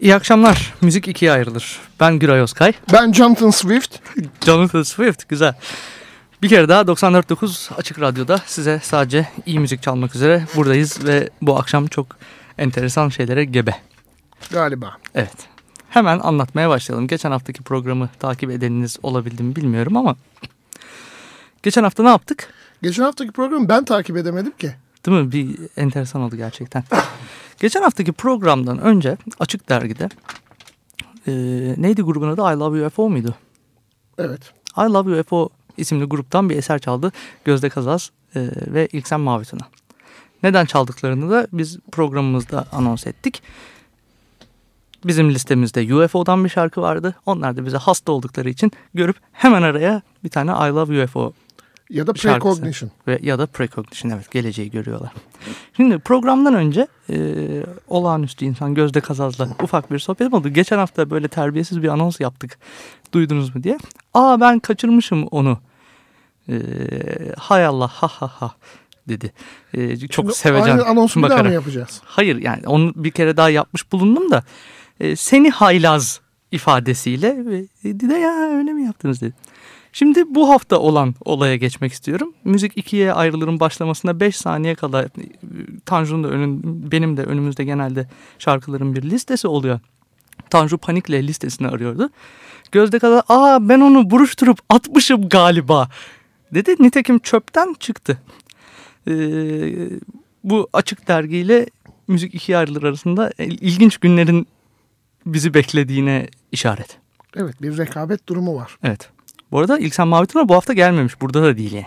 İyi akşamlar. Müzik ikiye ayrılır. Ben Güray Özkay. Ben Jonathan Swift. Jonathan Swift. Güzel. Bir kere daha 94.9 Açık Radyo'da size sadece iyi müzik çalmak üzere buradayız ve bu akşam çok enteresan şeylere gebe. Galiba. Evet. Hemen anlatmaya başlayalım. Geçen haftaki programı takip edeniniz olabildi mi bilmiyorum ama geçen hafta ne yaptık? Geçen haftaki programı ben takip edemedim ki. Değil mi? Bir enteresan oldu gerçekten. Geçen haftaki programdan önce Açık Dergi'de e, neydi grubun adı? I Love UFO muydu? Evet. I Love UFO isimli gruptan bir eser çaldı. Gözde Kazaz e, ve İlksen Mavituna. Neden çaldıklarını da biz programımızda anons ettik. Bizim listemizde UFO'dan bir şarkı vardı. Onlar da bize hasta oldukları için görüp hemen araya bir tane I Love UFO Ya da. Precognition. ve ya da precognition evet geleceği görüyorlar. Şimdi programdan önce e, olağanüstü insan Gözde Kazaz'la ufak bir sohbet oldu. Geçen hafta böyle terbiyesiz bir anons yaptık. Duydunuz mu diye. Aa ben kaçırmışım onu. E, hay Allah ha ha ha dedi. E, çok Şimdi sevecen Aynı anonsu bir daha mı bakarak. yapacağız? Hayır yani onu bir kere daha yapmış bulundum da e, seni haylaz ifadesiyle ve dedi de ya öyle mi yaptınız dedi. Şimdi bu hafta olan olaya geçmek istiyorum. Müzik ikiye ayrılırın başlamasına 5 saniye kala e, Tanju'nun da önün, benim de önümüzde genelde şarkıların bir listesi oluyor. Tanju panikle listesini arıyordu. Gözde kadar aa ben onu buruşturup atmışım galiba dedi. Nitekim çöpten çıktı. Ee, bu açık dergiyle müzik ikiye ayrılır arasında ilginç günlerin bizi beklediğine işaret. Evet bir rekabet durumu var. Evet. Bu arada İlksen Mavituna bu hafta gelmemiş. Burada da değil yani.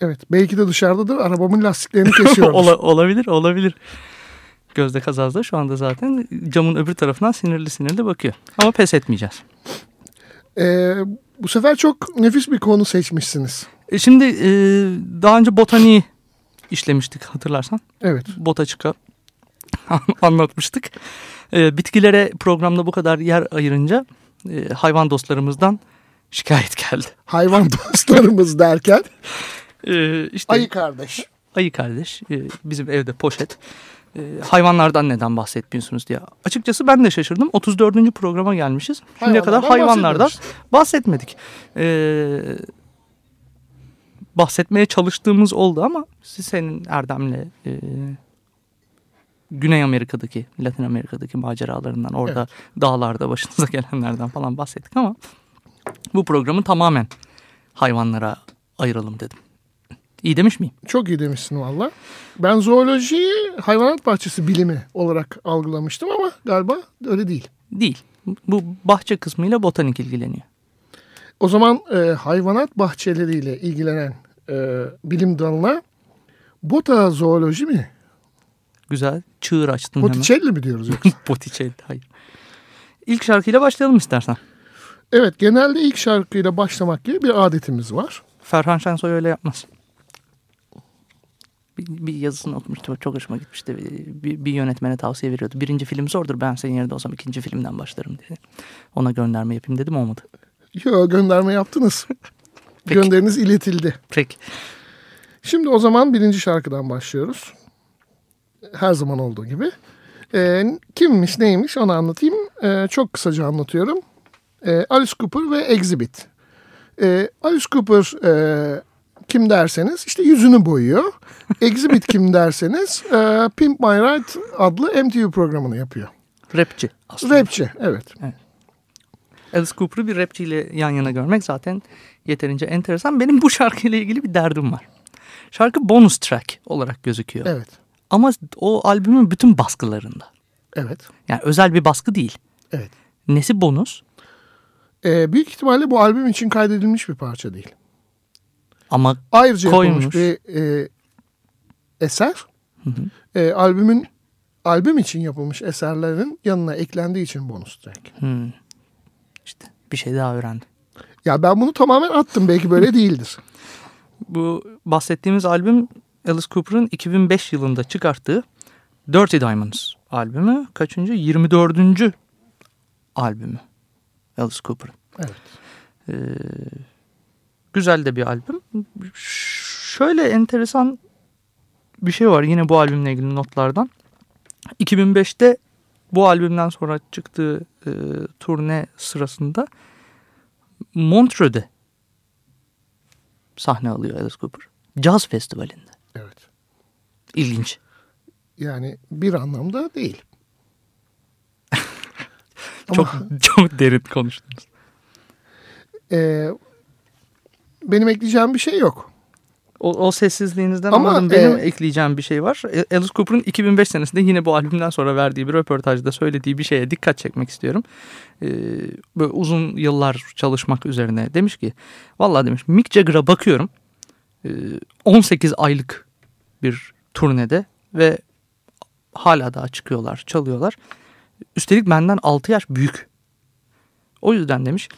Evet belki de dışarıdadır arabamın lastiklerini kesiyoruz. Ola- olabilir, olabilir. Gözde Kazaz'da şu anda zaten camın öbür tarafından sinirli sinirli bakıyor. Ama pes etmeyeceğiz. Ee, bu sefer çok nefis bir konu seçmişsiniz. E şimdi e, daha önce botaniği işlemiştik hatırlarsan. Evet. Botaçık'a anlatmıştık. E, bitkilere programda bu kadar yer ayırınca e, hayvan dostlarımızdan şikayet geldi. Hayvan dostlarımız derken E, işte ayı kardeş. ayı kardeş e, bizim evde poşet. E, hayvanlardan neden bahsetmiyorsunuz diye. Açıkçası ben de şaşırdım. 34. programa gelmişiz. Şimdiye kadar Hayvanlardan bahsetmedik. E, bahsetmeye çalıştığımız oldu ama senin Erdem'le e, Güney Amerika'daki, Latin Amerika'daki maceralarından orada dağlarda başınıza gelenlerden falan bahsettik ama bu programı tamamen hayvanlara ayıralım dedim. İyi demiş miyim? Çok iyi demişsin valla. Ben zoolojiyi hayvanat bahçesi bilimi olarak algılamıştım ama galiba öyle değil. Değil. Bu bahçe kısmıyla botanik ilgileniyor. O zaman e, hayvanat bahçeleriyle ilgilenen e, bilim dalına botazooloji mi? Güzel. Çığır açtın hemen. Botticelli mi diyoruz yoksa? Botticelli. Hayır. İlk şarkıyla başlayalım istersen. evet genelde ilk şarkıyla başlamak gibi bir adetimiz var. Ferhan Şensoy öyle yapmaz. Bir, bir yazısını okumuştum. Çok hoşuma gitmişti. Bir, bir yönetmene tavsiye veriyordu. Birinci film zordur. Ben senin yerinde olsam ikinci filmden başlarım dedi. Ona gönderme yapayım dedim olmadı. Yo gönderme yaptınız. Peki. Gönderiniz iletildi. Peki. Şimdi o zaman birinci şarkıdan başlıyoruz. Her zaman olduğu gibi. Ee, kimmiş neymiş onu anlatayım. Ee, çok kısaca anlatıyorum. Ee, Alice Cooper ve Exhibit. Ee, Alice Cooper e, kim derseniz işte yüzünü boyuyor. Exhibit kim derseniz e, Pimp My Ride adlı MTV programını yapıyor. Rapçi aslında. Rapçi evet. Alice Cooper'ı bir rapçiyle yan yana görmek zaten yeterince enteresan. Benim bu şarkıyla ilgili bir derdim var. Şarkı bonus track olarak gözüküyor. Evet. Ama o albümün bütün baskılarında. Evet. Yani özel bir baskı değil. Evet. Nesi bonus? Ee, büyük ihtimalle bu albüm için kaydedilmiş bir parça değil. Ama Ayrıca Koymuş. yapılmış bir e, eser. E, albümün albüm için yapılmış eserlerin yanına eklendiği için bonus track. Hmm. İşte bir şey daha öğrendim. Ya ben bunu tamamen attım. Belki böyle değildir. Bu bahsettiğimiz albüm Alice Cooper'ın 2005 yılında çıkarttığı Dirty Diamonds albümü. Kaçıncı? 24. albümü Alice Cooper'ın. Evet. Ee, güzel de bir albüm. Şöyle enteresan bir şey var yine bu albümle ilgili notlardan. 2005'te bu albümden sonra çıktığı e, turne sırasında Montreux'de sahne alıyor Alice Cooper. Caz Festivali'nde. Evet. İlginç. Yani bir anlamda değil. Çok çok derin konuştunuz. e, benim ekleyeceğim bir şey yok. O, o sessizliğinizden Ama, anladım. Benim e, ekleyeceğim bir şey var. E, Alice Cooper'ın 2005 senesinde yine bu albümden sonra verdiği bir röportajda söylediği bir şeye dikkat çekmek istiyorum. Ee, böyle uzun yıllar çalışmak üzerine demiş ki vallahi demiş Mick Jagger'a bakıyorum 18 aylık bir turnede ve hala daha çıkıyorlar, çalıyorlar. Üstelik benden 6 yaş büyük. O yüzden demiş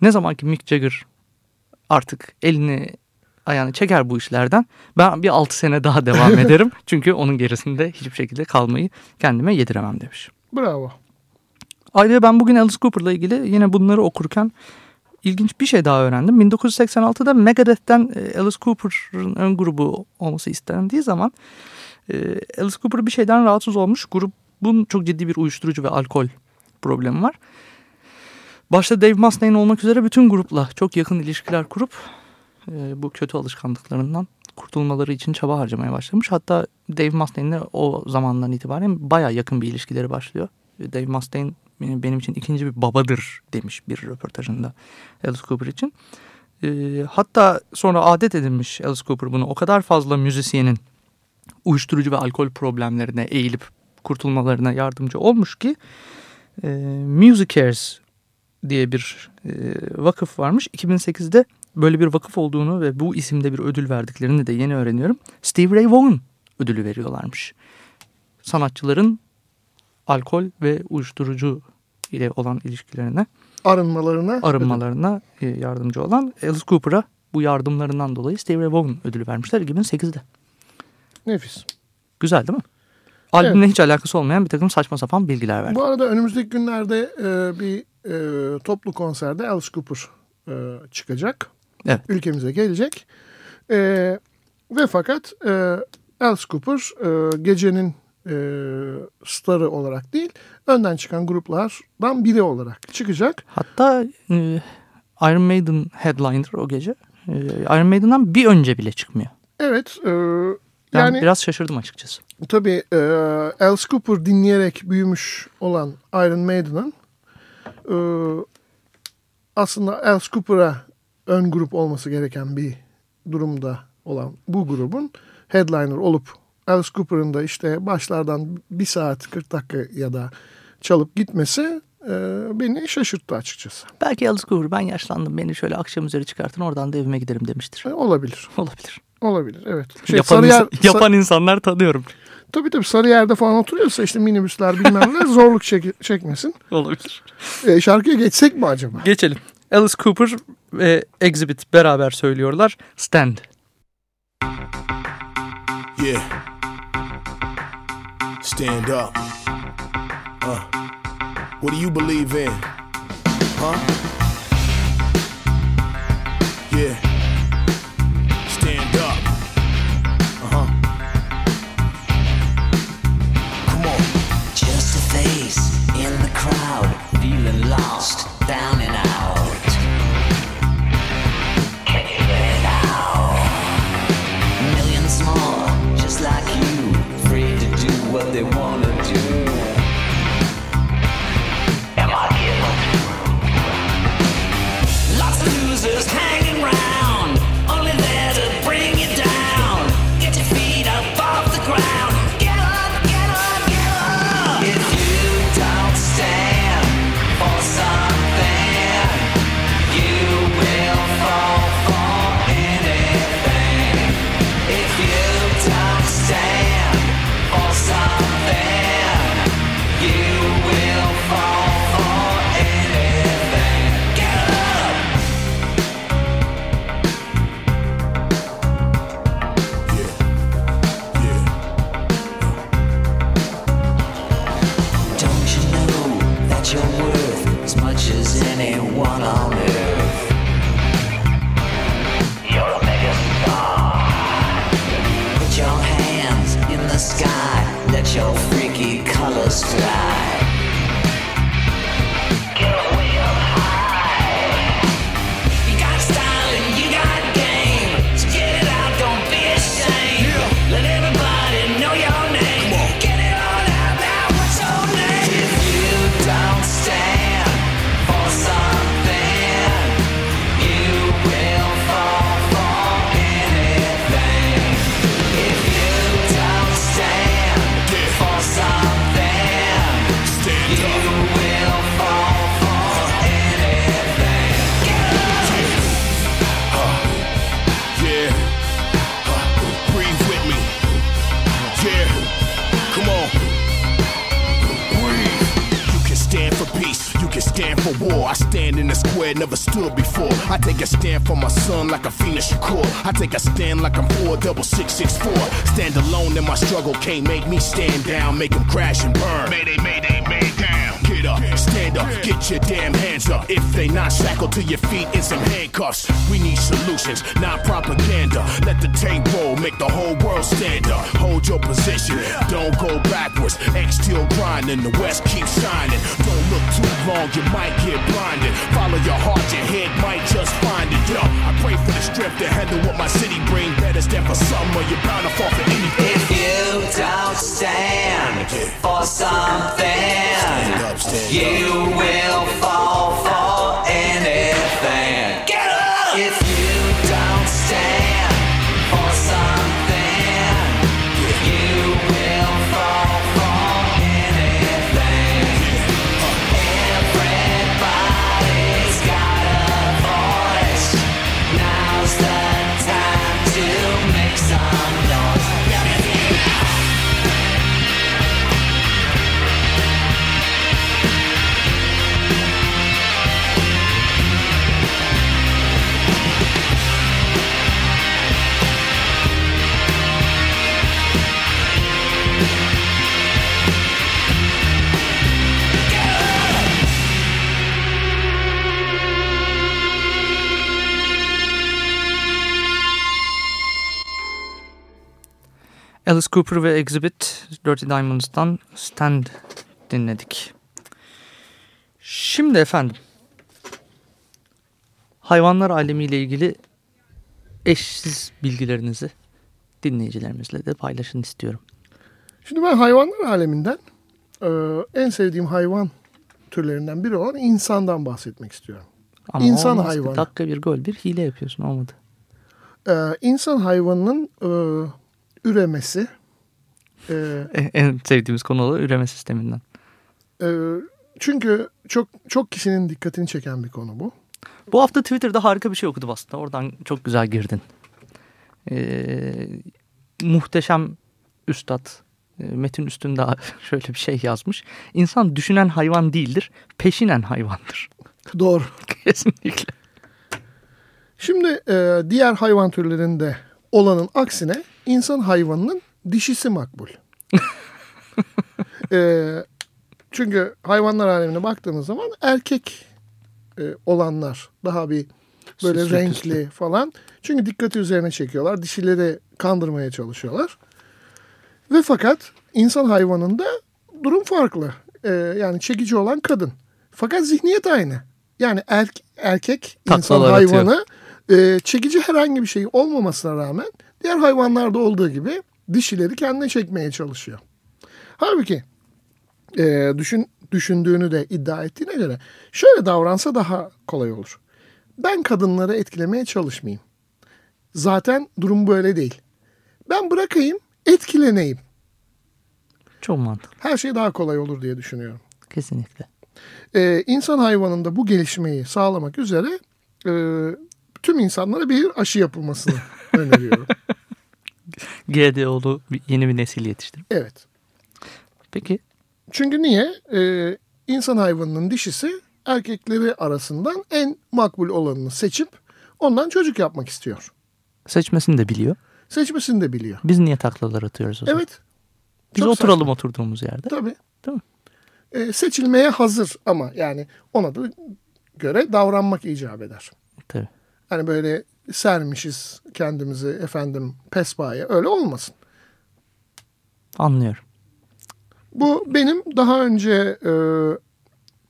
ne zaman ki Mick Jagger artık elini ayağını çeker bu işlerden ben bir 6 sene daha devam ederim. Çünkü onun gerisinde hiçbir şekilde kalmayı kendime yediremem demiş. Bravo. Ayrıca ben bugün Alice Cooper'la ilgili yine bunları okurken ilginç bir şey daha öğrendim. 1986'da Megadeth'ten e, Alice Cooper'ın ön grubu olması istendiği zaman e, Alice Cooper bir şeyden rahatsız olmuş. Grubun çok ciddi bir uyuşturucu ve alkol problemi var. Başta Dave Mustaine olmak üzere bütün grupla çok yakın ilişkiler kurup e, bu kötü alışkanlıklarından kurtulmaları için çaba harcamaya başlamış. Hatta Dave Mustaine'le o zamandan itibaren baya yakın bir ilişkileri başlıyor. Dave Mustaine benim için ikinci bir babadır demiş bir röportajında Alice Cooper için. E, hatta sonra adet edinmiş Alice Cooper bunu o kadar fazla müzisyenin uyuşturucu ve alkol problemlerine eğilip kurtulmalarına yardımcı olmuş ki e, diye bir e, vakıf varmış. 2008'de böyle bir vakıf olduğunu ve bu isimde bir ödül verdiklerini de yeni öğreniyorum. Steve Ray Vaughan ödülü veriyorlarmış. Sanatçıların alkol ve uyuşturucu ile olan ilişkilerine, Arınmalarına. arınmalarına e, yardımcı olan Alice Cooper'a bu yardımlarından dolayı Steve Ray Vaughan ödülü vermişler 2008'de. Nefis. Güzel değil mi? Albümle hiç alakası olmayan bir takım saçma sapan bilgiler verdi. Bu arada önümüzdeki günlerde e, bir e, toplu konserde Alice Cooper e, çıkacak. Evet. Ülkemize gelecek. E, ve fakat e, Alice Cooper e, gecenin e, starı olarak değil, önden çıkan gruplardan biri olarak çıkacak. Hatta e, Iron Maiden headliner o gece. E, Iron Maiden'dan bir önce bile çıkmıyor. Evet, e, Ben yani biraz şaşırdım açıkçası. tabii e, Alice Cooper dinleyerek büyümüş olan Iron Maiden'ın e, aslında Alice Cooper'a ön grup olması gereken bir durumda olan bu grubun headliner olup Alice Cooper'ın da işte başlardan bir saat 40 dakika ya da çalıp gitmesi e, beni şaşırttı açıkçası. Belki Alice Cooper ben yaşlandım beni şöyle akşam üzeri çıkartın oradan da evime giderim demiştir. E, olabilir. Olabilir. Olabilir evet. Şey, yapan, Sarıyer, insan- yapan insanlar tanıyorum. Tabii tabii Sarıyer'de falan oturuyorsa işte minibüsler bilmem ne zorluk çek- çekmesin. Olabilir. E, şarkıya geçsek mi acaba? Geçelim. Alice Cooper ve Exhibit beraber söylüyorlar. Stand. Yeah. Stand up. Uh. What do you believe in? Huh? Yeah. Stand up. Uh huh. Come on. Just a face in the crowd, feeling lost, down war. I stand in the square, never stood before. I take a stand for my son like a Phoenix Shakur. I take a stand like I'm four double six six four. Stand alone in my struggle, can't make me stand down. Make them crash and burn. Mayday, mayday, up, stand up, get your damn hands up. If they not shackled to your feet in some handcuffs, we need solutions, not propaganda. Let the tape roll, make the whole world stand up. Hold your position, don't go backwards. X still grinding, the West keeps shining. Don't look too long, you might get blinded. Follow your heart, your head might just it. Yo, I pray for the strength to handle what my city bring. Better stand for or you're bound to fall for anything. If you don't stand for something, up, stand you will fall for Alice Cooper ve Exhibit Dirty Diamonds'tan Stand dinledik. Şimdi efendim hayvanlar alemiyle ilgili eşsiz bilgilerinizi dinleyicilerimizle de paylaşın istiyorum. Şimdi ben hayvanlar aleminden e, en sevdiğim hayvan türlerinden biri olan insandan bahsetmek istiyorum. Ama İnsan olmaz hayvanı. Dakika bir gol bir hile yapıyorsun olmadı. E, insan hayvanının e, üremesi, e, En- En sevdiğimiz konu olan üreme sisteminden. e, çünkü çok çok kişinin dikkatini çeken bir konu bu. Bu hafta Twitter'da harika bir şey okudum aslında. Oradan çok güzel girdin. Ee, muhteşem üstad e, Metin Üstünde şöyle bir şey yazmış. İnsan düşünen hayvan değildir, peşinen hayvandır. Doğru. Kesinlikle. Şimdi e, diğer hayvan türlerinde olanın aksine insan hayvanının dişisi makbul. e, çünkü hayvanlar alemine baktığımız zaman erkek e, olanlar daha bir böyle Süslü renkli püslü. falan. Çünkü dikkati üzerine çekiyorlar. Dişileri kandırmaya çalışıyorlar. Ve fakat insan hayvanında durum farklı. E, yani çekici olan kadın. Fakat zihniyet aynı. Yani er- erkek insan Taklalar atıyor. E, çekici herhangi bir şey olmamasına rağmen diğer hayvanlarda olduğu gibi dişileri kendine çekmeye çalışıyor. Halbuki e, düşün, düşündüğünü de iddia ettiğine göre şöyle davransa daha kolay olur. Ben kadınları etkilemeye çalışmayayım. Zaten durum böyle değil. Ben bırakayım, etkileneyim. Çok mantıklı. Her şey daha kolay olur diye düşünüyorum. Kesinlikle. Ee, insan hayvanında bu gelişmeyi sağlamak üzere e, tüm insanlara bir aşı yapılmasını öneriyorum. GDO'lu yeni bir nesil yetiştirip. Evet. Peki Çünkü niye? Ee, insan hayvanının dişisi erkekleri arasından en makbul olanını seçip ondan çocuk yapmak istiyor. seçmesini de biliyor. Seçmesini de biliyor. Biz niye taklalar atıyoruz o zaman? Evet. Biz çok oturalım saçma. oturduğumuz yerde. Tabii. Değil mi? Ee, seçilmeye hazır ama yani ona da göre davranmak icap eder. Tabii. Hani böyle sermişiz kendimizi efendim pespaya öyle olmasın. Anlıyorum. Bu benim daha önce e,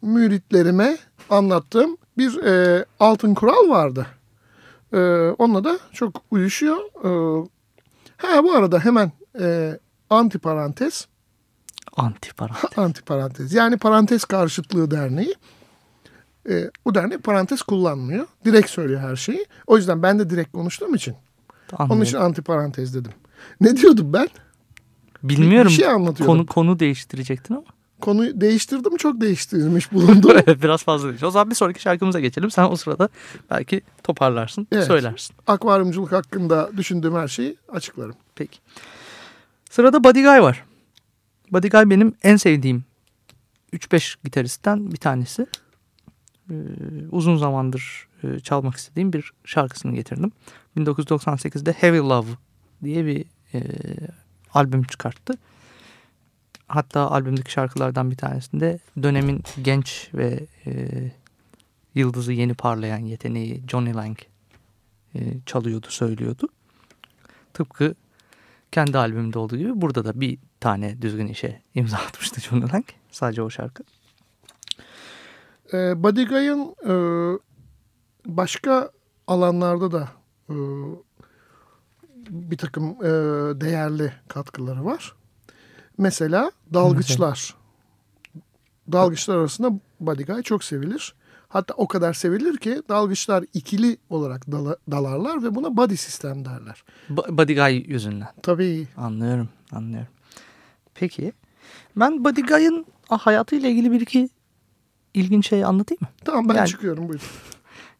müritlerime anlattığım bir e, altın kural vardı. E, onunla da çok uyuşuyor. E, ha bu arada hemen e, anti parantez, Antiparantez. anti parantez yani parantez karşıtlığı derneği. E, bu dernek parantez kullanmıyor. Direkt söylüyor her şeyi. O yüzden ben de direkt konuştuğum için. Anlıyorum. Onun için anti parantez dedim. Ne diyordum ben? Bilmiyorum. bir şey anlatıyordum. Konu, konu değiştirecektin ama. Konuyu değiştirdim çok değiştirmiş bulundum. Evet biraz fazla değil. O zaman bir sonraki şarkımıza geçelim. Sen o sırada belki toparlarsın, Evet. söylersin. akvaryumculuk hakkında düşündüğüm her şeyi açıklarım. Peki. Sırada Buddy Guy var. Buddy Guy benim en sevdiğim 3-5 gitaristten bir tanesi. E, uzun zamandır e, çalmak istediğim bir şarkısını getirdim. 1998'de Heavy Love diye bir e, albüm çıkarttı. Hatta albümdeki şarkılardan bir tanesinde dönemin genç ve e, yıldızı yeni parlayan yeteneği Johnny Lang e, çalıyordu, söylüyordu. Tıpkı kendi albümünde olduğu gibi burada da bir tane düzgün işe imza atmıştı Johnny Lang. Sadece o şarkı. E, Buddy Guy'ın e, başka alanlarda da e, bir takım e, değerli katkıları var. Mesela dalgıçlar. Dalgıçlar arasında Buddy Guy çok sevilir. Hatta o kadar sevilir ki dalgıçlar ikili olarak dala- dalarlar ve buna buddy sistem derler. Ba- Buddy Guy yüzünden. Tabii Anlıyorum, anlıyorum. Peki, ben Buddy Guy'ın hayatıyla ilgili bir iki ilginç şey anlatayım mı? tamam ben Yani- çıkıyorum buyurun.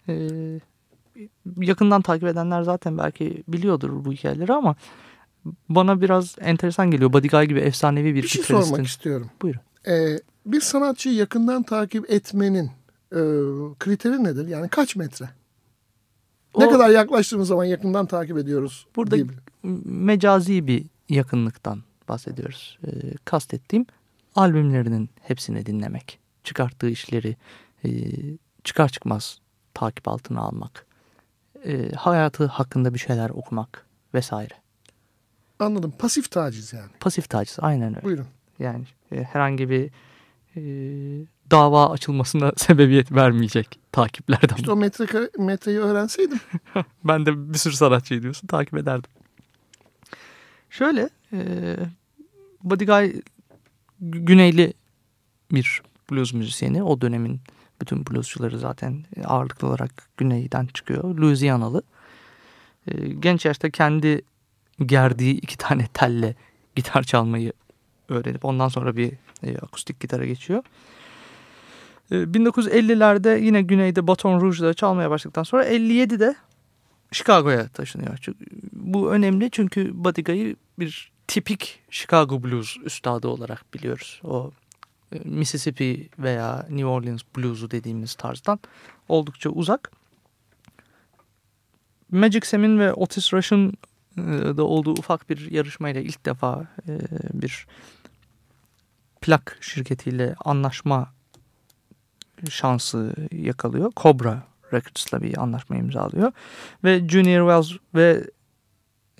Ee, yakından takip edenler zaten belki biliyordur bu hikayeleri ama bana biraz enteresan geliyor. Guy gibi efsanevi bir, Bir şey sormak istiyorum. Buyurun. Ee, bir sanatçıyı yakından takip etmenin e, kriteri nedir? Yani kaç metre? Ne O- kadar yaklaştığımız zaman yakından takip ediyoruz Burada gibi. mecazi bir yakınlıktan bahsediyoruz. Ee, kastettiğim albümlerinin hepsini dinlemek. Çıkarttığı işleri e, çıkar çıkmaz takip altına almak. e, hayatı hakkında bir şeyler okumak vesaire. Anladım. Pasif taciz yani. Pasif taciz aynen öyle. Buyurun. Yani e, herhangi bir e, dava açılmasına sebebiyet vermeyecek takiplerden. İşte o metre, metreyi öğrenseydim. Ben de bir sürü sanatçıyı diyorsun takip ederdim. Şöyle e, Buddy Guy güneyli bir blues müzisyeni. O dönemin bütün bluesçuları zaten ağırlıklı olarak güneyden çıkıyor. Louisianalı. E, genç yaşta kendi gerdiği iki tane telle gitar çalmayı öğrenip ondan sonra bir e, akustik gitara geçiyor. E, 1950'lerde yine güneyde Baton Rouge'da çalmaya başladıktan sonra 57'de Chicago'ya taşınıyor. Çünkü bu önemli çünkü Buddy Guy'ı bir tipik Chicago Blues üstadı olarak biliyoruz. O e, Mississippi veya New Orleans Blues'u dediğimiz tarzdan oldukça uzak. Magic Sam'in ve Otis Rush'ın e, da olduğu ufak bir yarışmayla ilk defa e, bir plak şirketiyle anlaşma şansı yakalıyor. Cobra Records'la bir anlaşma imzalıyor. Ve Junior Wells ve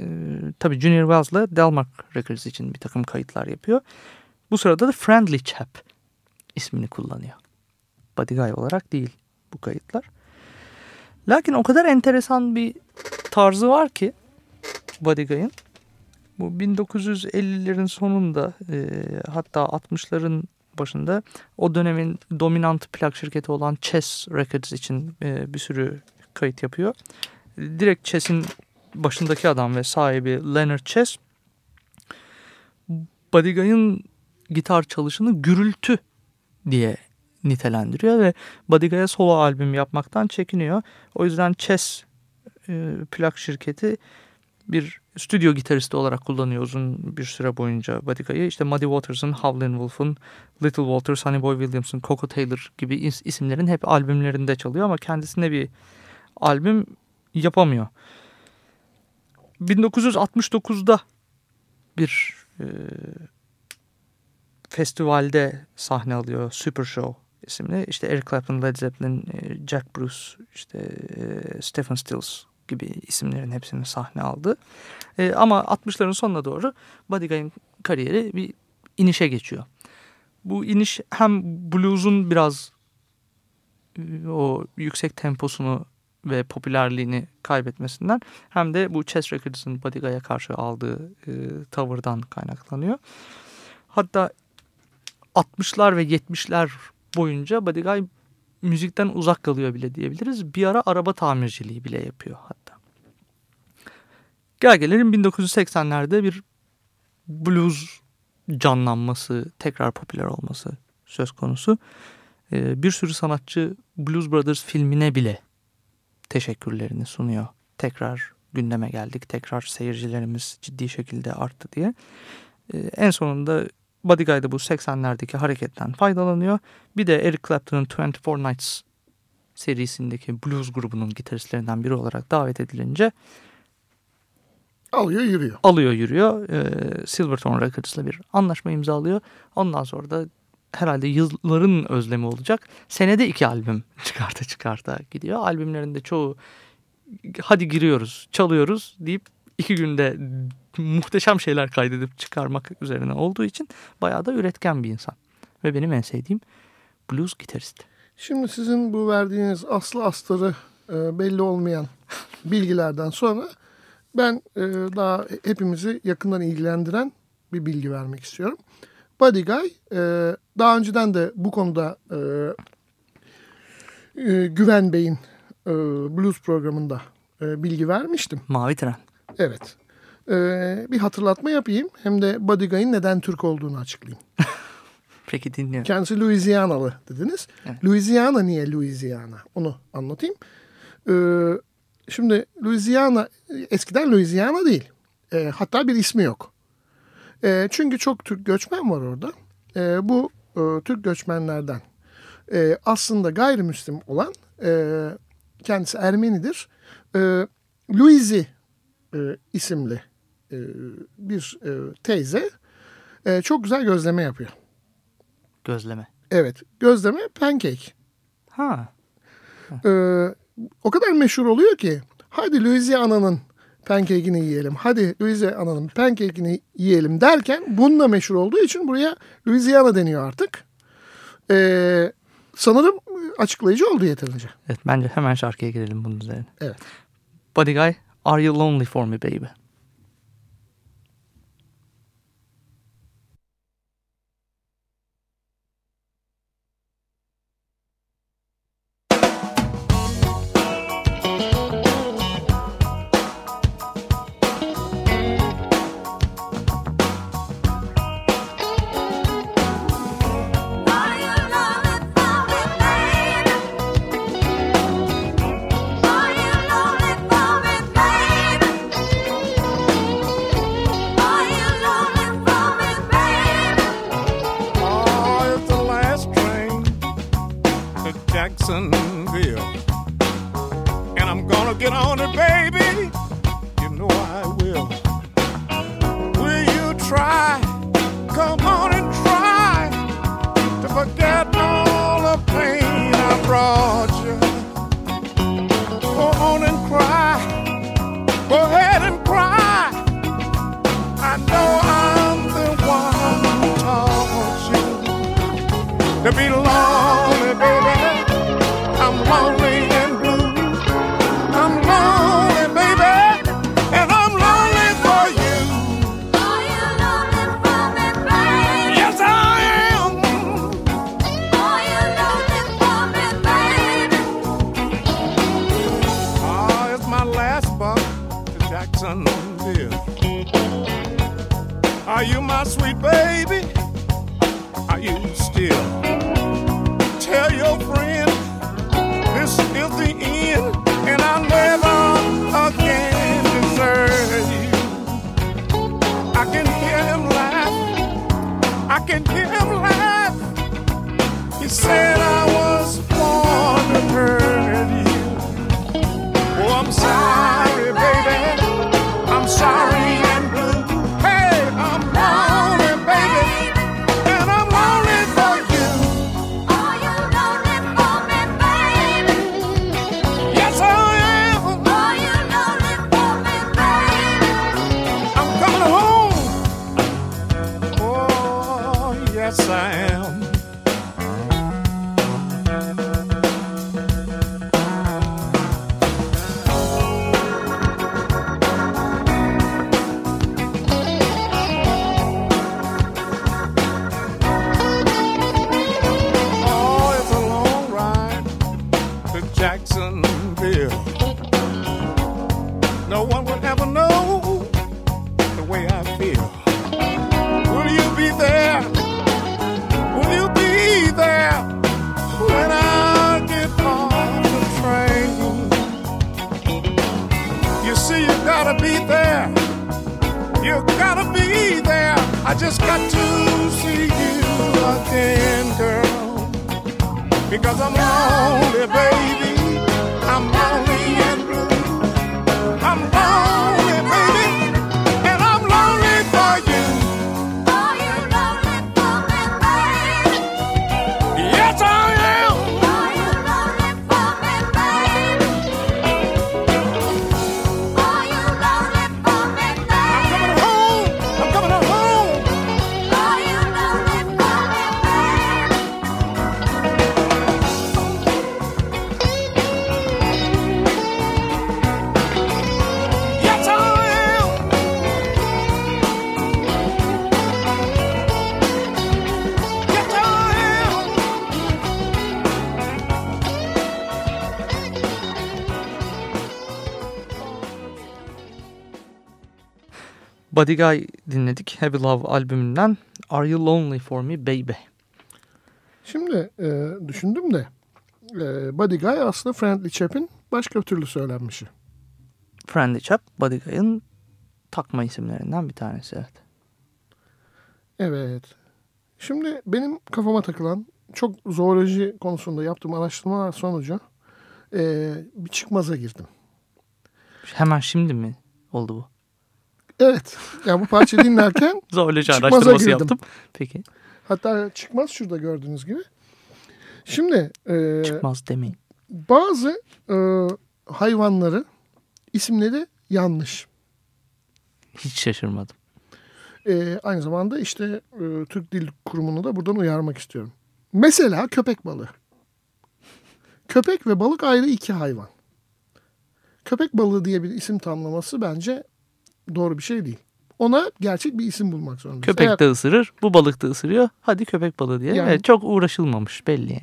e, tabii Junior Wells'la Delmark Records için bir takım kayıtlar yapıyor. Bu sırada da Friendly Chap ismini kullanıyor. Buddy Guy olarak değil bu kayıtlar. Lakin o kadar enteresan bir tarzı var ki Buddy Guy'ın. Bu 1950'lerin sonunda e, hatta 60'ların başında o dönemin dominant plak şirketi olan Chess Records için e, bir sürü kayıt yapıyor. Direkt Chess'in başındaki adam ve sahibi Leonard Chess Buddy Guy'ın gitar çalışını gürültü diye nitelendiriyor ve Buddy Guy'a solo albüm yapmaktan çekiniyor. O yüzden Chess e, plak şirketi bir stüdyo gitaristi olarak kullanıyor uzun bir süre boyunca Buddy Guy'ı. İşte Muddy Waters'ın, Howlin' Wolf'un, Little Walters, Honey Boy Williams'ın, Coco Taylor gibi is- isimlerin hep albümlerinde çalıyor ama kendisine bir albüm yapamıyor. 1969'da bir e, festivalde sahne alıyor Super Show isimli. İşte Eric Clapton, Led Zeppelin, e, Jack Bruce, işte e, Stephen Stills gibi isimlerin hepsini sahne aldı. E, ama 60'ların sonuna doğru Buddy Guy'ın kariyeri bir inişe geçiyor. Bu iniş hem blues'un biraz o yüksek temposunu ve popülerliğini kaybetmesinden hem de bu Chess Records'ın Buddy Guy'a karşı aldığı e, tavırdan kaynaklanıyor. Hatta 60'lar ve 70'ler boyunca Buddy müzikten uzak kalıyor bile diyebiliriz. Bir ara araba tamirciliği bile yapıyor hatta. Gel gelelim 1980'lerde bir blues canlanması, tekrar popüler olması söz konusu. Ee, bir sürü sanatçı Blues Brothers filmine bile teşekkürlerini sunuyor. Tekrar gündeme geldik, tekrar seyircilerimiz ciddi şekilde arttı diye. Ee, en sonunda Buddy Guy da bu 80'lerdeki hareketten faydalanıyor. Bir de Eric Clapton'ın 24 Nights serisindeki blues grubunun gitaristlerinden biri olarak davet edilince Alıyor yürüyor. alıyor yürüyor. Ee, Silvertone Records'la bir anlaşma imzalıyor. Ondan sonra da herhalde yılların özlemi olacak. Senede iki albüm çıkarta çıkarta gidiyor. Albümlerinde çoğu hadi giriyoruz, çalıyoruz deyip iki günde muhteşem şeyler kaydedip çıkarmak üzerine olduğu için bayağı da üretken bir insan. Ve benim en sevdiğim blues gitarist. Şimdi sizin bu verdiğiniz aslı astarı e, belli olmayan bilgilerden sonra ben e, daha hepimizi yakından ilgilendiren bir bilgi vermek istiyorum. Buddy Guy e, daha önceden de bu konuda e, e, Güven Bey'in e, blues programında e, bilgi vermiştim. Mavi Tren. Evet. E, bir hatırlatma yapayım. Hem de Buddy Guy'in neden Türk olduğunu açıklayayım. Peki dinliyorum. Kendisi Louisianalı dediniz. Evet. Louisiana niye Louisiana? Onu anlatayım. Ee, şimdi Louisiana eskiden Louisiana değil. Ee, hatta bir ismi yok. Ee, çünkü çok Türk göçmen var orada. Ee, bu e, Türk göçmenlerden e, aslında gayrimüslim olan e, kendisi Ermenidir. E, Louisi e, isimli e, bir e, teyze e, çok güzel gözleme yapıyor. Gözleme. Evet. Gözleme pancake. Ha. Ee, o kadar meşhur oluyor ki hadi Louisiana'nın pancake'ini yiyelim. Hadi Louisiana'nın pancake'ini yiyelim derken bununla meşhur olduğu için buraya Louisiana deniyor artık. Ee, sanırım açıklayıcı oldu yeterince. Evet bence hemen şarkıya girelim bunun üzerine. Evet. Buddy Guy, Are You Lonely For Me Baby? To be see, you gotta be there. You gotta be there. I just got to see you again, girl. Because I'm lonely, baby. I'm lonely and blue. I'm lonely, Buddy Guy dinledik. Heavy Love albümünden Are You Lonely For Me Baby? Şimdi e, düşündüm de e, Buddy Guy aslında Friendly Chap'in başka bir türlü söylenmişi. Friendly Chap, Buddy Guy'ın takma isimlerinden bir tanesi. Evet. Evet. Şimdi benim kafama takılan çok zooloji konusunda yaptığım araştırmalar sonucu e, bir çıkmaza girdim. Hemen şimdi mi oldu bu? Evet. Yani bu parçayı dinlerken Zooloji araştırması girdim. yaptım. Peki. hatta çıkmaz şurada gördüğünüz gibi. Şimdi e, Çıkmaz demeyin. bazı e, hayvanları isimleri yanlış. Hiç şaşırmadım. E, aynı zamanda işte e, Türk Dil Kurumu'nu da buradan uyarmak istiyorum. Mesela köpek balığı. Köpek ve balık ayrı iki hayvan. Köpek balığı diye bir isim tanımlaması bence doğru bir şey değil. Ona gerçek bir isim bulmak zorundayız. Köpek Eğer- de ısırır, bu balık da ısırıyor. Hadi köpek balığı diye. Yani- Evet, çok uğraşılmamış belli.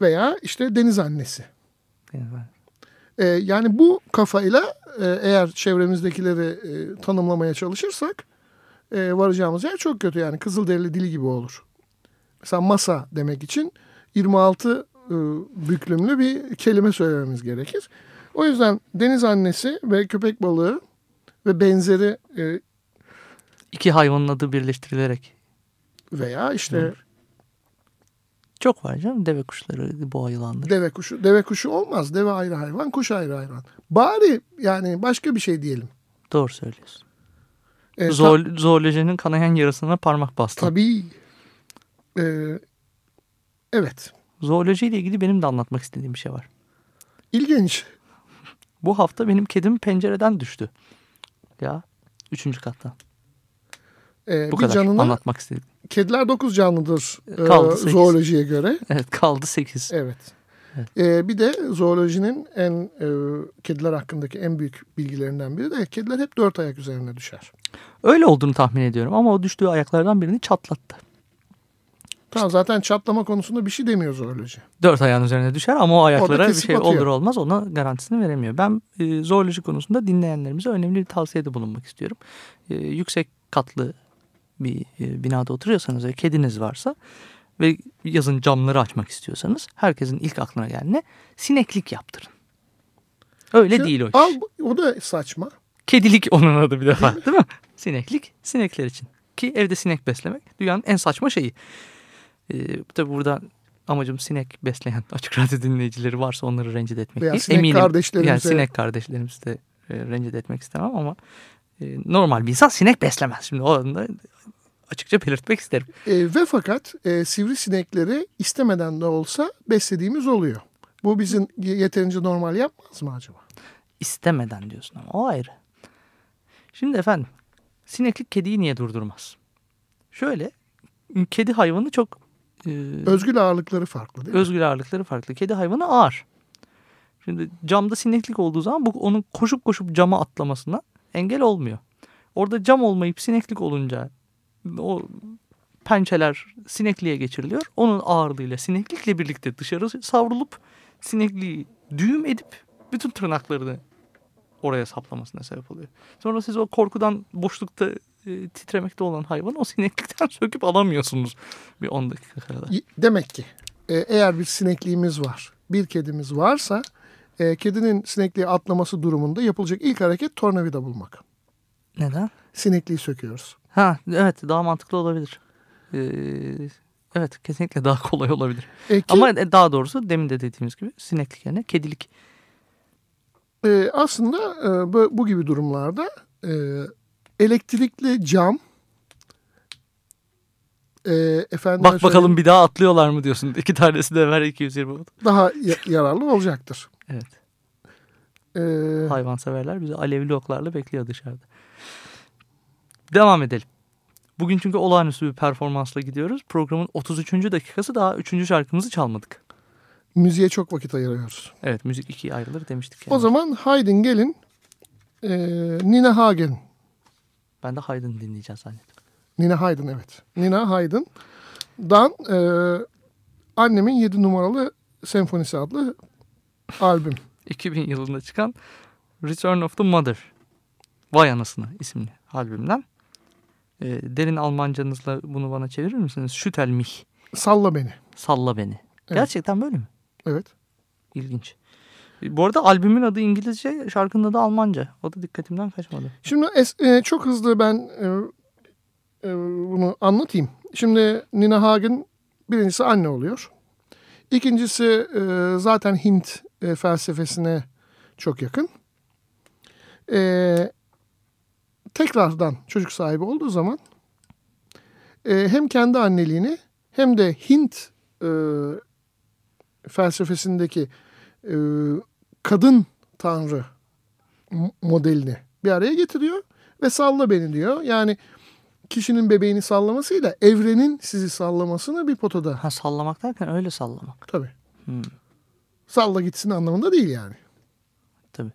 veya işte deniz annesi. Yani Ee, yani bu kafayla e, eğer çevremizdekileri e, tanımlamaya çalışırsak e, varacağımız yer çok kötü. Yani Kızılderili dili gibi olur. Mesela masa demek için 26 e, büklümlü bir kelime söylememiz gerekir. O yüzden deniz annesi ve köpek balığı ve benzeri e, İki hayvanın adı birleştirilerek. veya işte Çok var canım. Deve kuşları, boğa yılanları. deve kuşu. Deve kuşu olmaz. Deve ayrı hayvan, kuş ayrı hayvan. Bari yani başka bir şey diyelim. Doğru söylüyorsun. E, ta- Zool- zoolojinin kanayan yarasına parmak bastı. Tabii. Ee, evet. Zoolojiyle ilgili benim de anlatmak istediğim bir şey var. İlginç. Bu hafta benim kedim pencereden düştü. Ya üçüncü kattan. Ee, Bu bir kadar canına anlatmak istedim. kediler dokuz canlıdır e, Kaldı sekiz. zoolojiye göre. Evet kaldı sekiz. Evet. Ee, bir de zoolojinin en e, kediler hakkındaki en büyük bilgilerinden biri de kediler hep dört ayak üzerine düşer. Öyle olduğunu tahmin ediyorum ama o düştüğü ayaklardan birini çatlattı. Tamam zaten çatlama konusunda bir şey demiyor zooloji. Dört ayağın üzerine düşer ama o ayaklara bir şey atıyor. olur olmaz ona garantisini veremiyor. Ben e, zooloji konusunda dinleyenlerimize önemli bir tavsiyede bulunmak istiyorum. E, yüksek katlı bir e, binada oturuyorsanız ve kediniz varsa ve yazın camları açmak istiyorsanız herkesin ilk aklına gelene sineklik yaptırın. Öyle Şu- değil o iş. Al, o da saçma. Kedilik onun adı bir defa değil mi? Sineklik sinekler için. Ki evde sinek beslemek dünyanın en saçma şeyi. Ee, tabii burada amacım sinek besleyen açık radyo dinleyicileri varsa onları rencide etmek Veya değil. sinek Eminim, kardeşlerimize- Yani sinek kardeşlerimizi de e, rencide etmek istemem ama e, normal bir insan sinek beslemez. Şimdi o anda açıkça belirtmek isterim. E, ve fakat e, sivrisinekleri istemeden de olsa beslediğimiz oluyor. Bu bizim yeterince normal yapmaz mı acaba? İstemeden diyorsun ama o ayrı. Şimdi efendim sineklik kediyi niye durdurmaz? Şöyle kedi hayvanı çok e, Özgül ağırlıkları farklı değil mi? özgür ağırlıkları farklı. Kedi hayvanı ağır. Şimdi camda sineklik olduğu zaman bu onun koşup koşup cama atlamasına engel olmuyor. Orada cam olmayıp sineklik olunca o pençeler sinekliğe geçiriliyor. Onun ağırlığıyla sineklikle birlikte dışarı savrulup sinekliği düğüm edip bütün tırnaklarını oraya saplamasına sebep oluyor. Sonra siz o korkudan boşlukta e, titremekte olan hayvanı o sineklikten söküp alamıyorsunuz bir 10 dakika kadar. Demek ki e, eğer bir sinekliğimiz var, bir kedimiz varsa e, kedinin sinekliğe atlaması durumunda yapılacak ilk hareket tornavida bulmak. Neden? Sinekliği söküyoruz. Ha evet daha mantıklı olabilir. Ee, Evet kesinlikle daha kolay olabilir. E, ki, Ama e, daha doğrusu demin de dediğimiz gibi sineklik yerine kedilik. e, aslında e, bu, bu gibi durumlarda e, elektrikli cam e, efendim Bak bakalım bir daha atlıyorlar mı diyorsun. İki tanesi de ver 220 volt. daha ya- yararlı olacaktır. Evet. E, Hayvanseverler bizi alevli oklarla bekliyor dışarıda. Devam edelim. Bugün çünkü olağanüstü bir performansla gidiyoruz. Programın 33. dakikası daha 3. şarkımızı çalmadık. müziğe çok vakit ayırıyoruz. Evet müzik ikiye ayrılır demiştik. Yani. O zaman Haydn gelin e, Nina Hagen. Ben de Haydn dinleyeceğiz zannettim. Nina Haydn evet. Nina Haydn'dan e, annemin 7 numaralı senfonisi adlı albüm. 2000 yılında çıkan Return of the Mother. Vay anasını isimli albümden. E, derin Almancanızla bunu bana çevirir misiniz? Schüttel mich. Salla beni. Salla beni. Gerçekten böyle mi? Evet. İlginç. Bu arada albümün adı İngilizce, şarkının adı Almanca. O da dikkatimden kaçmadı. Şimdi es- e, çok hızlı ben e, e, bunu anlatayım. Şimdi Nina Hagen birincisi anne oluyor. İkincisi e, zaten Hint e, felsefesine çok yakın. E, tekrardan çocuk sahibi olduğu zaman e, hem kendi anneliğini hem de Hint e, felsefesindeki e, kadın tanrı modelini bir araya getiriyor ve salla beni diyor. Yani kişinin bebeğini sallamasıyla evrenin sizi sallamasını bir potada. Ha sallamak derken öyle sallamak. Tabii. Hmm. Salla gitsin anlamında değil yani. Tabii.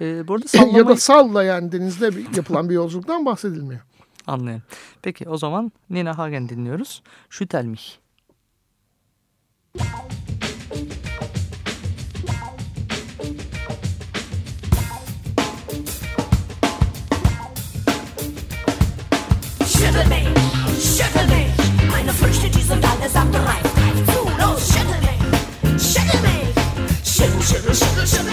E, bu arada sallamayı ya da salla yani denizde bir- yapılan bir yolculuktan bahsedilmiyor. anlayın. Peki o zaman Nina Hagen dinliyoruz. Schüttel mich. 太粗鲁，嫌它美，嫌它美，嫌这嫌那嫌这嫌。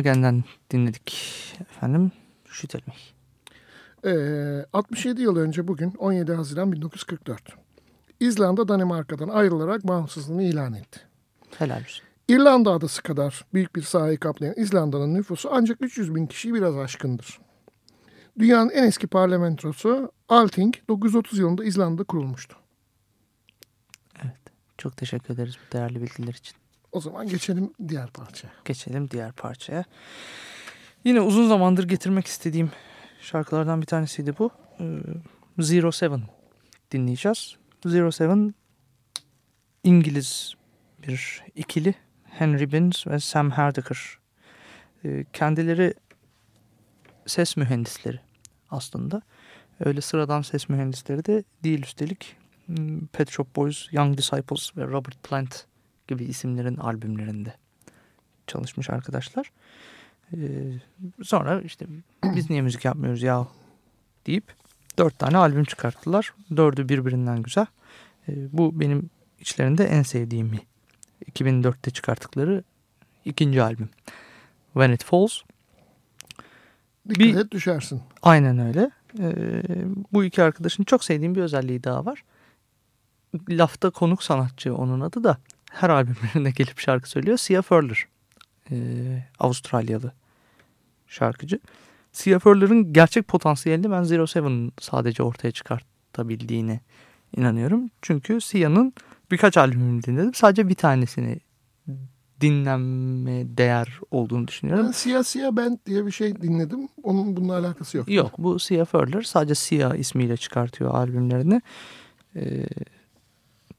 Hagen'den dinledik efendim. Şütelmek. Ee, 67 yıl önce bugün 17 Haziran 1944. İzlanda Danimarka'dan ayrılarak bağımsızlığını ilan etti. Helal olsun. İrlanda adası kadar büyük bir sahayı kaplayan İzlanda'nın nüfusu ancak 300 bin kişiyi biraz aşkındır. Dünyanın en eski parlamentosu Althing 930 yılında İzlanda'da kurulmuştu. Çok teşekkür ederiz bu değerli bilgiler için. O zaman geçelim diğer parçaya. Geçelim diğer parçaya. Yine uzun zamandır getirmek istediğim şarkılardan bir tanesiydi bu. Ee, Zero Seven dinleyeceğiz. Zero Seven İngiliz bir ikili. Henry Binns ve Sam Hardaker. Ee, kendileri ses mühendisleri aslında. Öyle sıradan ses mühendisleri de değil üstelik. Hmm, Pet Shop Boys, Young Disciples ve Robert Plant gibi isimlerin albümlerinde çalışmış arkadaşlar. Ee, sonra işte biz niye müzik yapmıyoruz ya deyip dört tane albüm çıkarttılar. Dördü birbirinden güzel. Ee, bu benim içlerinde en sevdiğimi. 2004'te çıkarttıkları ikinci albüm. When It Falls. Dikkat Bir- et düşersin. Aynen öyle. Ee, bu iki arkadaşın çok sevdiğim bir özelliği daha var. Lafta konuk sanatçı onun adı da her albümlerinde gelip şarkı söylüyor. Sia Furler. Ee, Avustralyalı şarkıcı. Sia Furler'ın gerçek potansiyelini ben Zero Seven'ın sadece ortaya çıkartabildiğine inanıyorum. Çünkü Sia'nın birkaç albümünü dinledim. Sadece bir tanesini dinlenme değer olduğunu düşünüyorum. Ben Siyah Siyah Band diye bir şey dinledim. Onun bununla alakası yok. Yok bu Sia Furler sadece Sia ismiyle çıkartıyor albümlerini. Ee,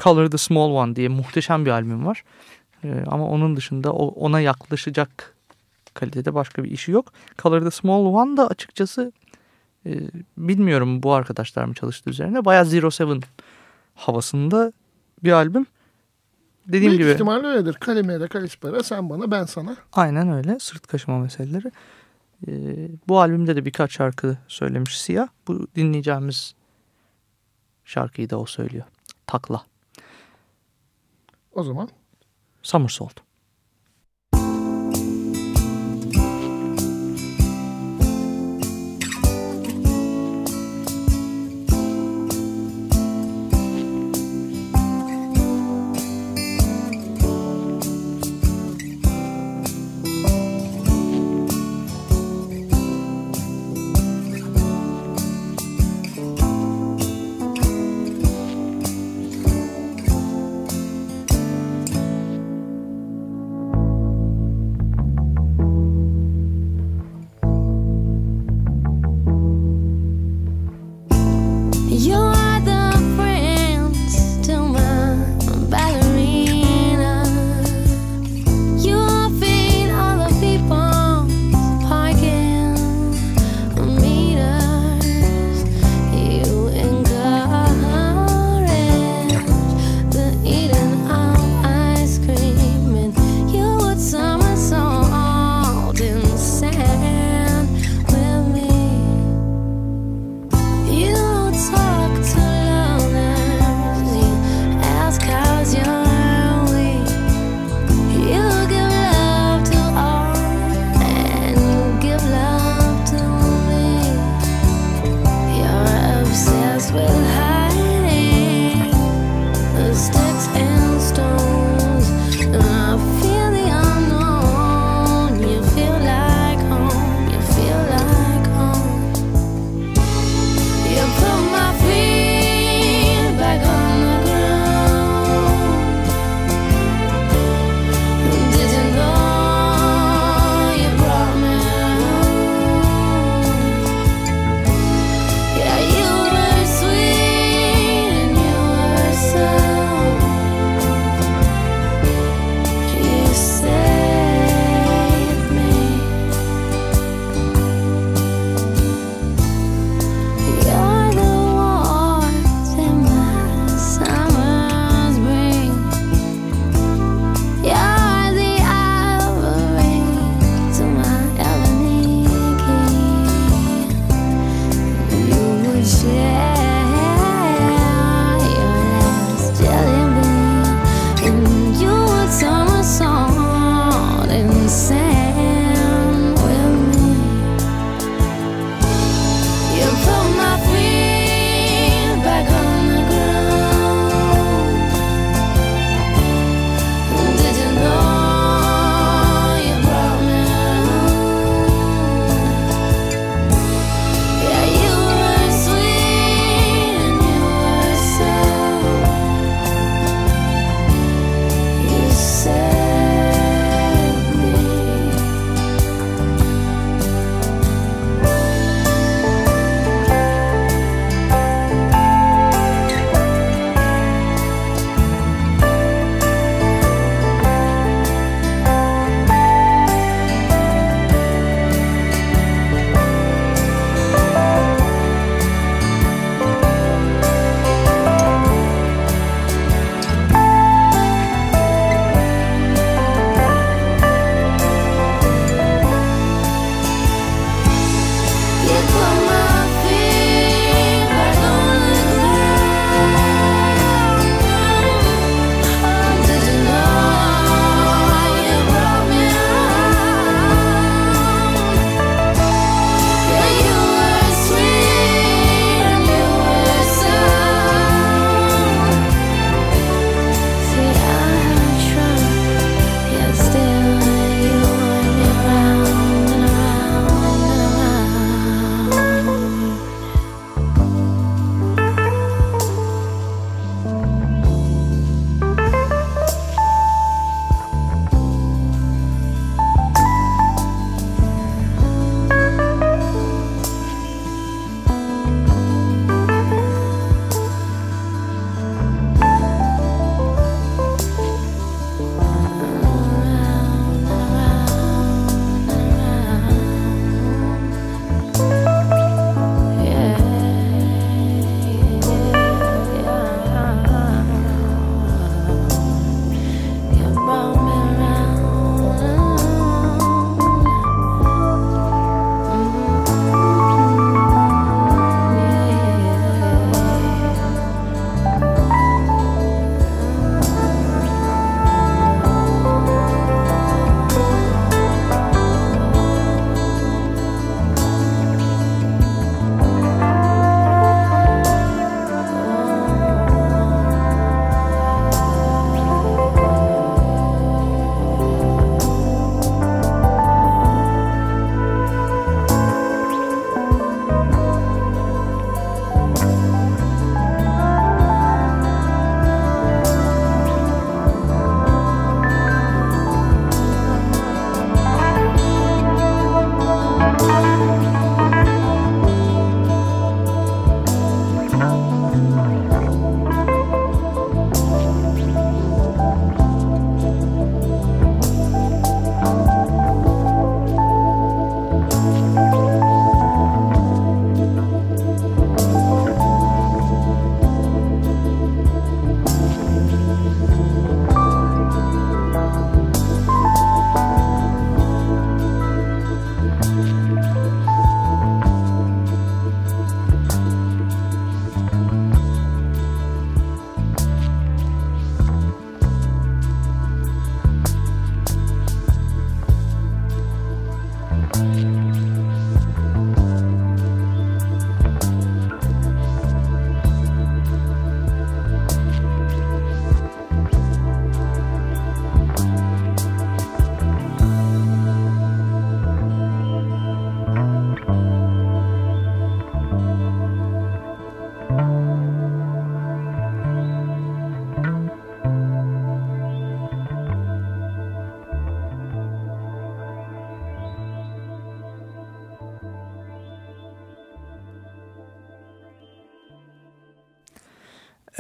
Color the Small One diye muhteşem bir albüm var. Ee, ama onun dışında o, ona yaklaşacak kalitede başka bir işi yok. Color the Small One da açıkçası e, bilmiyorum bu arkadaşlar mı çalıştı üzerine. Bayağı Zero Seven havasında bir albüm. Dediğim Büyük gibi ihtimalle öyledir. Kalimere, kalispere, sen bana, ben sana. Aynen öyle. Sırt kaşıma meseleleri. Ee, bu albümde de birkaç şarkı söylemiş Siyah. Bu dinleyeceğimiz şarkıyı da o söylüyor. Takla. O zaman Somersault.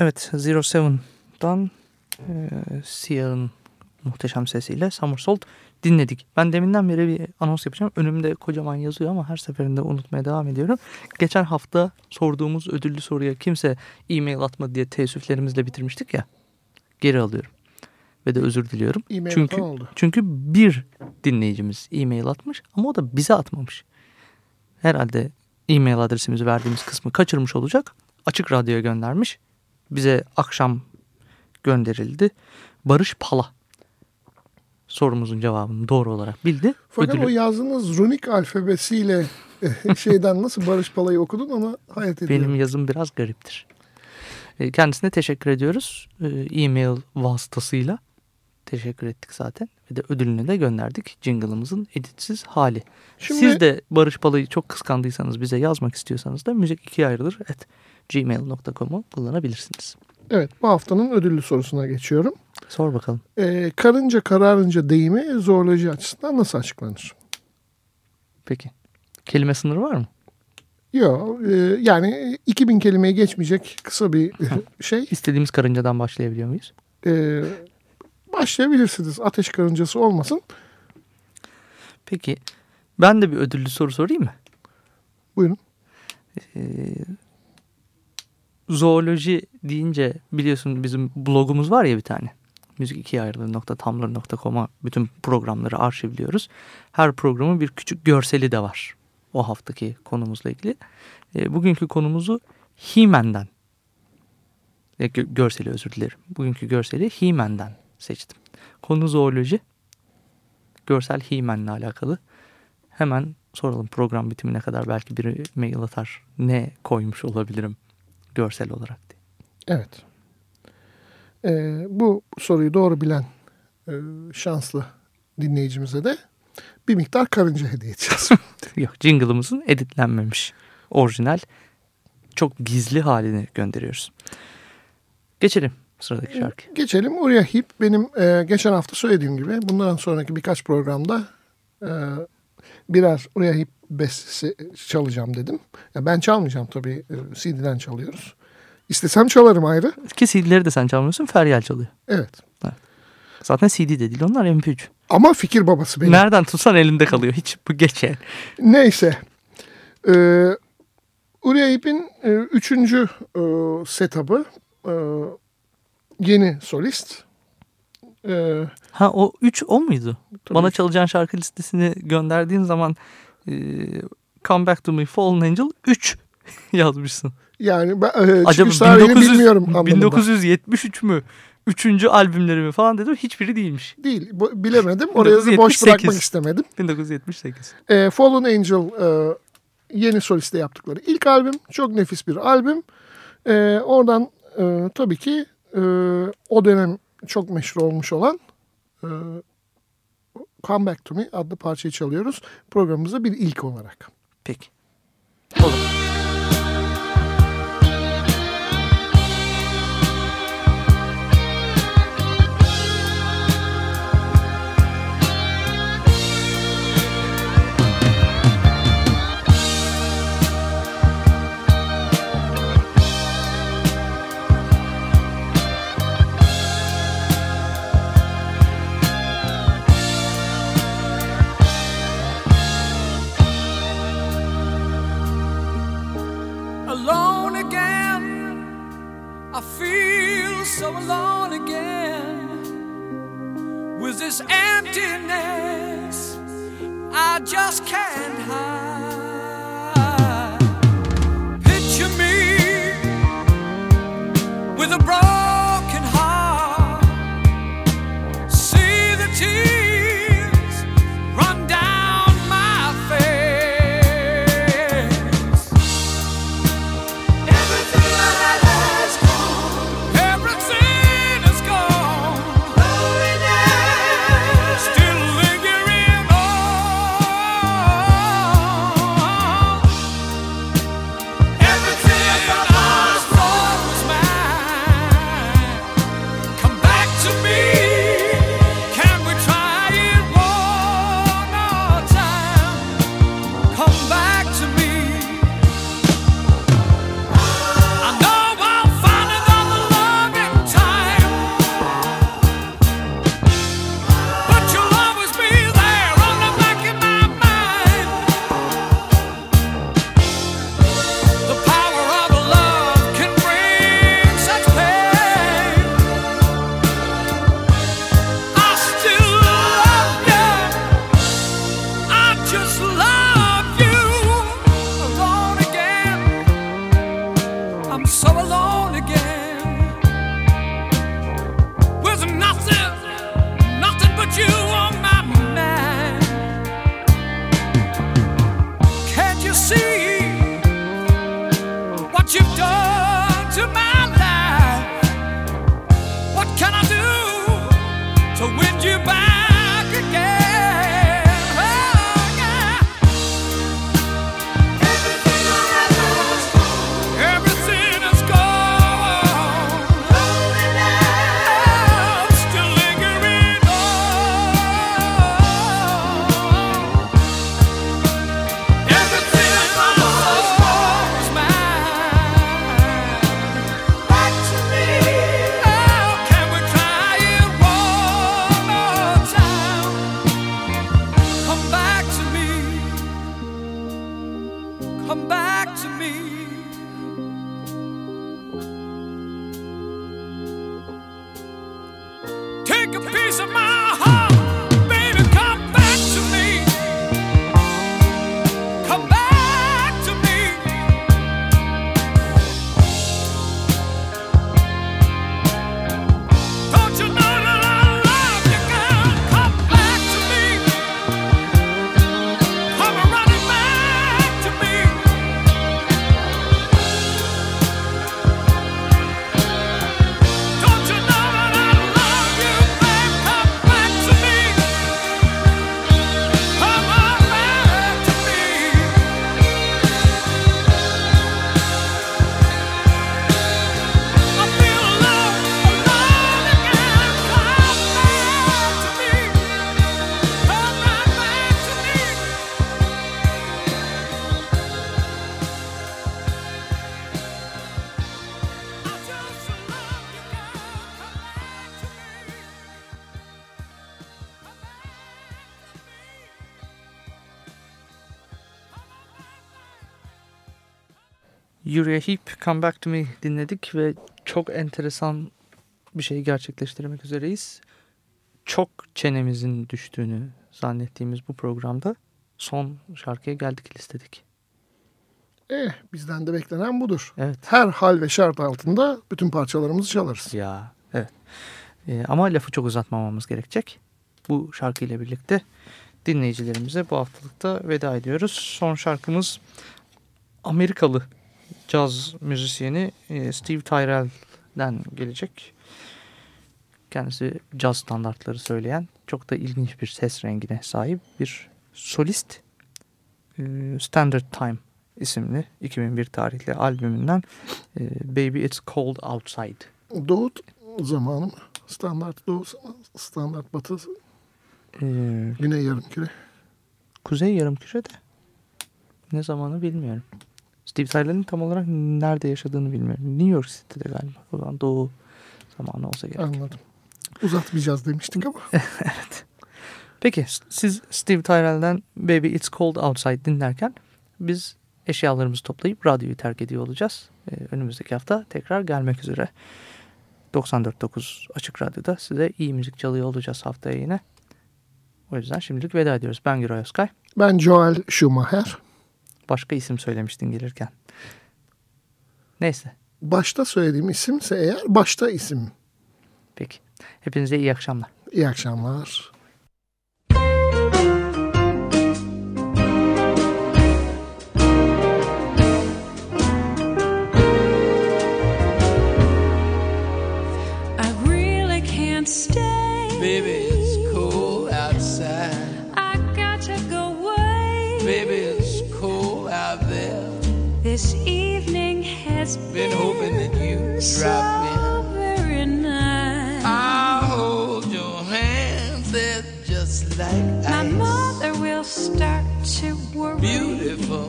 Evet Zero Seven'dan e, Siyah'ın muhteşem sesiyle Somersault dinledik. Ben deminden beri bir anons yapacağım. Önümde kocaman yazıyor ama her seferinde unutmaya devam ediyorum. Geçen hafta sorduğumuz ödüllü soruya kimse e-mail atmadı diye teessüflerimizle bitirmiştik ya. Geri alıyorum. Ve de özür diliyorum. E-mail çünkü, oldu. çünkü bir dinleyicimiz e-mail atmış ama o da bize atmamış. Herhalde e-mail adresimizi verdiğimiz kısmı kaçırmış olacak. Açık Radyo'ya göndermiş. Bize akşam gönderildi. Barış Pala sorumuzun cevabını doğru olarak bildi. Fakat Ödülü- o yazdığınız runik alfabesiyle şeyden nasıl Barış Palay'ı okudun ama hayret ediyorum. Benim yazım biraz gariptir. E, Kendisine teşekkür ediyoruz. E, E-mail vasıtasıyla teşekkür ettik zaten. Ve de ödülünü de gönderdik. Jingle'ımızın editsiz hali. Şimdi- Siz de Barış Palay'ı çok kıskandıysanız bize yazmak istiyorsanız da müzik ikiye ayrılır. Et gmail.com'u kullanabilirsiniz. Evet bu haftanın ödüllü sorusuna geçiyorum. Sor bakalım. E, karınca kararınca deyimi zooloji açısından nasıl açıklanır? Peki. Kelime sınırı var mı? Yok e, yani 2000 kelimeye geçmeyecek kısa bir şey. İstediğimiz karıncadan başlayabiliyor muyuz? E, başlayabilirsiniz. Ateş karıncası olmasın. Peki. Ben de bir ödüllü soru sorayım mı? Buyurun. Zooloji deyince biliyorsun bizim blogumuz var ya bir tane. Müzik ikiye ayrılır.tumblr.com'a bütün programları arşivliyoruz. Her programın bir küçük görseli de var. O haftaki konumuzla ilgili. E, bugünkü konumuzu He-Man'den. E, gö- görseli özür dilerim. Bugünkü görseli He-Man'den seçtim. Konu zooloji. Görsel He-Man'le alakalı. Hemen soralım program bitimine kadar belki biri mail atar. Ne koymuş olabilirim görsel olarak diye. Evet. E, bu soruyu doğru bilen e, şanslı dinleyicimize de bir miktar karınca hediye edeceğiz. Yok jingle'ımızın editlenmemiş orijinal çok gizli halini gönderiyoruz. Geçelim sıradaki şarkı. Geçelim Uriah Heep. Benim e, geçen hafta söylediğim gibi bundan sonraki birkaç programda e, birer Uriah Heep bestesi çalacağım dedim. Ya ben çalmayacağım tabii. E, CD'den çalıyoruz. İstesem çalarım ayrı. Ki CD'leri de sen çalmıyorsun Feryal çalıyor. Evet. Zaten CD de değil onlar MP3. Ama fikir babası benim. Nereden tutsan elinde kalıyor hiç bu geçe. Neyse. E, Uriah Heep'in e, üçüncü e, setup'ı e, yeni solist. E, Ha o 3 o muydu? Tabii Bana çalacağın şarkı listesini gönderdiğin zaman e, Come Back To Me Fallen Angel 3 yazmışsın. yani ben, e, Acaba çıkış tarihini 1900, bilmiyorum anlamında. 1973 mü? Üçüncü albümleri mi falan dedim. Hiçbiri değilmiş. Değil. bu- bilemedim. Oraya boş 1978. bırakmak istemedim. 1978. E, Fallen Angel e, yeni soliste yaptıkları ilk albüm. Çok nefis bir albüm. E, oradan e, tabii ki e, o dönem çok meşhur olmuş olan e, Come Back To Me adlı parçayı çalıyoruz. Programımızda bir ilk olarak. Peki. Alone again. I feel so alone again with this emptiness I just can't hide. Picture me with a broken can I Uriah Heep Come Back To Me dinledik ve çok enteresan bir şeyi gerçekleştirmek üzereyiz. Çok çenemizin düştüğünü zannettiğimiz bu programda son şarkıya geldik listedik. Eh bizden de beklenen budur. Evet. Her hal ve şart altında bütün parçalarımızı çalarız. Ya evet. Ee, ama lafı çok uzatmamamız gerekecek. Bu şarkıyla birlikte dinleyicilerimize bu haftalıkta veda ediyoruz. Son şarkımız Amerikalı caz müzisyeni e, Steve Tyrell'den gelecek. Kendisi caz standartları söyleyen çok da ilginç bir ses rengine sahip bir solist. E, Standard Time isimli 2001 tarihli albümünden e, Baby It's Cold Outside. Doğu zamanı mı? Standart doğu, standart batı, Ee, güney yarımküre. Kuzey Yarımküre'de ne zamanı bilmiyorum. Steve Tyler'ın tam olarak nerede yaşadığını bilmiyorum. New York City'de galiba. O zaman doğu zamanı olsa gerek. Anladım. Uzatmayacağız demiştik ama. Peki siz Steve Tyrell'den Baby It's Cold Outside dinlerken biz eşyalarımızı toplayıp radyoyu terk ediyor olacağız. Ee, önümüzdeki hafta tekrar gelmek üzere. 94.9 Açık Radyo'da size iyi müzik çalıyor olacağız haftaya yine. O yüzden şimdilik veda ediyoruz. Ben Güray Özkay. Ben Joel Schumacher. Başka isim söylemiştin gelirken. Neyse. Başta söylediğim isimse eğer başta isim. Peki. Hepinize iyi akşamlar. İyi akşamlar. I really can't stay. Baby, This evening has Been been, hoping that you'd so drop very nice. I'll hold your hand there just like My ice. mother will start to worry. Beautiful,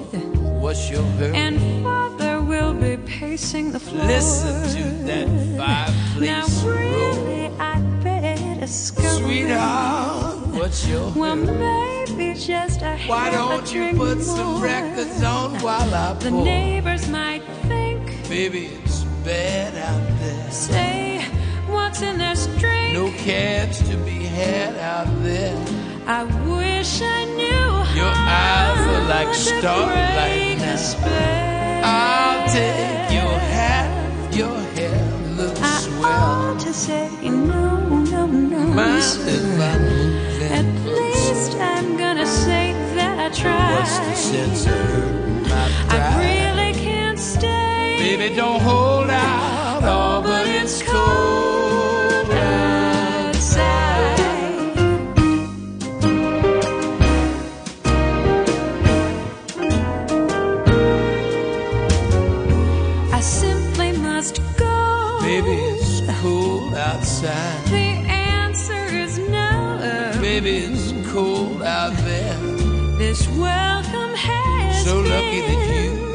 what's your hurry? And father will be pacing the floor. Listen to that Now fireplace really roll. I'd better scurry. Sweetheart, what's your Well, hurry? Maybe just a Why don't you drink put some records on while I The pour? neighbors might think, Baby, it's bad out there. say, what's in their string? No cabs to be had out there. I wish I knew Your eyes are like starlight now. I'll take your hat, your hair looks I swell. ought to say no, no, no. Mind if I move At in closer? Least I'm gonna say that try. What's the sense of hurting my I really can't stay. Baby, don't hold out, oh, all but it's cold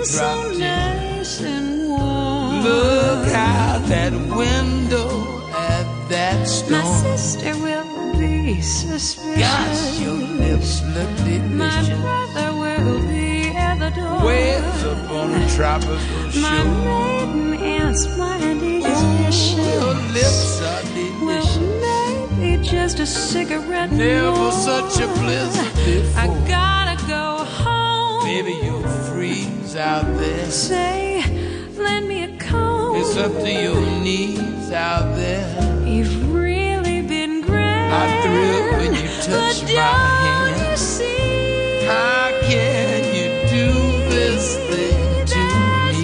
so nice and warm. Look out that window at that storm. My sister will be suspicious. Gosh, your lips look My delicious. brother will be at the door. Waves up on a tropical My shore. maiden aunt's mighty dishes. Your lips are Well, delicious. maybe just a cigarette Never more. such a blizzard I before. gotta go home. Baby, you'll freeze out there. Say, lend me a comb. It's up to your knees out there. You've really been great. I thrill when you touch but my hand. You see, How can you do this thing to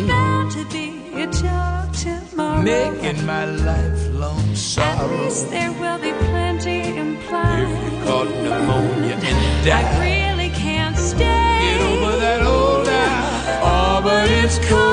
me? bound to be a talk tomorrow. Making my lifelong At sorrow. least there will be plenty implied. If you caught pneumonia and died, but it's cold